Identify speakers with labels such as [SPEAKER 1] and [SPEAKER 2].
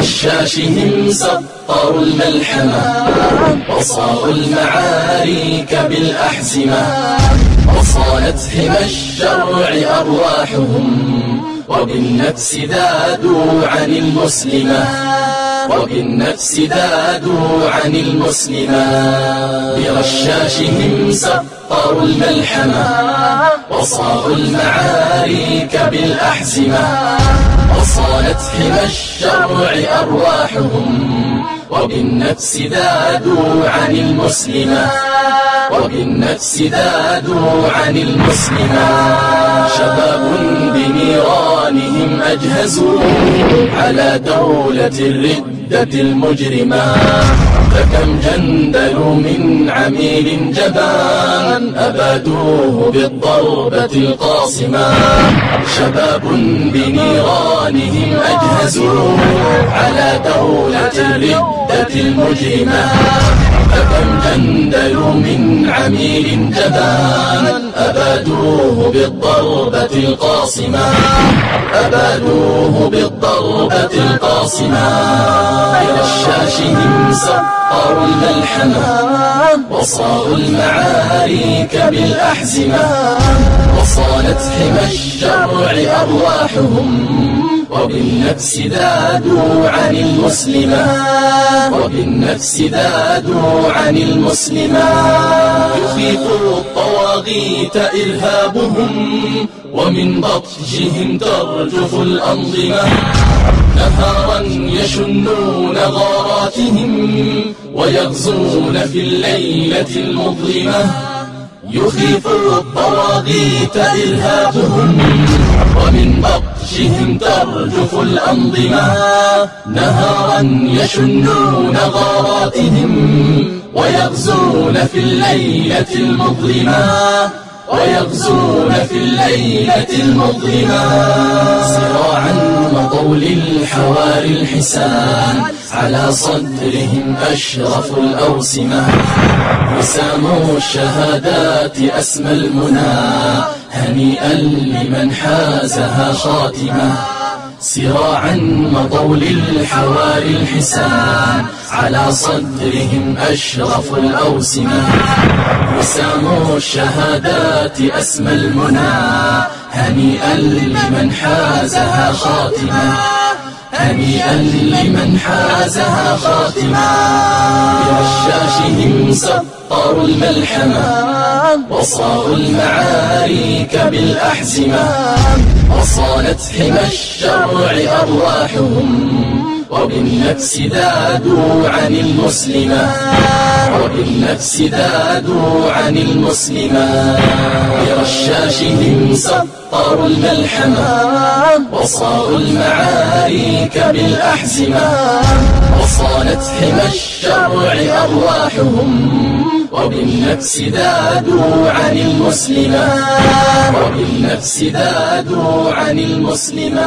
[SPEAKER 1] برشاشهم سطروا الملحمة وصاروا المعاريك بالأحزمة وصانت حمى الشرع أرواحهم وبالنفس ذادوا عن المسلمة وبالنفس ذادوا عن المسلمة برشاشهم سطروا الملحمة وصاروا المعاريك بالأحزمة وصانت حمى الشرع أرواحهم وبالنفس ذادوا عن المسلمة وبالنفس ذادوا عن المسلمة شباب بنيرانهم أجهزوا على دولة الردة المجرمة فكم جندلوا من عميل جبان أبادوه بالضربة القاصمة شباب بنيرانهم أجهزوا على دولة الردة المجرمة فكم جندلوا من عميل جبان أبادوه بالضربة القاصمة. أبادوه بالضربة القاصمة. برشاشهم سطروا الملحمة. وصاروا المعاريك بالأحزمة. وصانت حمى الشرع أرواحهم. وبالنفس ذادوا عن المسلمة. وبالنفس ذادوا عن المسلمة يخيف الطواغيت إرهابهم ومن بطشهم ترجف الأنظمة. نهارا يشنون غاراتهم ويغزون في الليلة المظلمة. يخيف الطواغيت إرهابهم ومن بطشهم ترجف الأنظمة نهارا يشنون غاراتهم ويغزون في الليلة المظلمة ويغزون في الليلة المظلمة. للحواري الحسان. على صدرهم أشرف الأوسمة. وساموا الشهادات أسمى المنى. هنيئا لمن حازها خاتمة. صراعا مضوا للحواري الحسان. على صدرهم أشرف الأوسمة. وساموا الشهادات أسمى المنى. هنيئا لمن حازها خاتمة. هنيئا لمن حازها خاتمة برشاشهم سطروا الملحمة وصاروا المعاريك بالأحزمة. وصانت حمى الشرع أرواحهم وبالنفس ذادوا عن المسلمة. وبالنفس ذادوا عن المسلمة. برشاشهم سطروا الملحمة. وصاروا المعاريك بالأحزمة. وصانت حمى الشرع أرواحهم. وبالنفس ذادوا عن المسلمة. وبالنفس ذادوا عن المسلمة.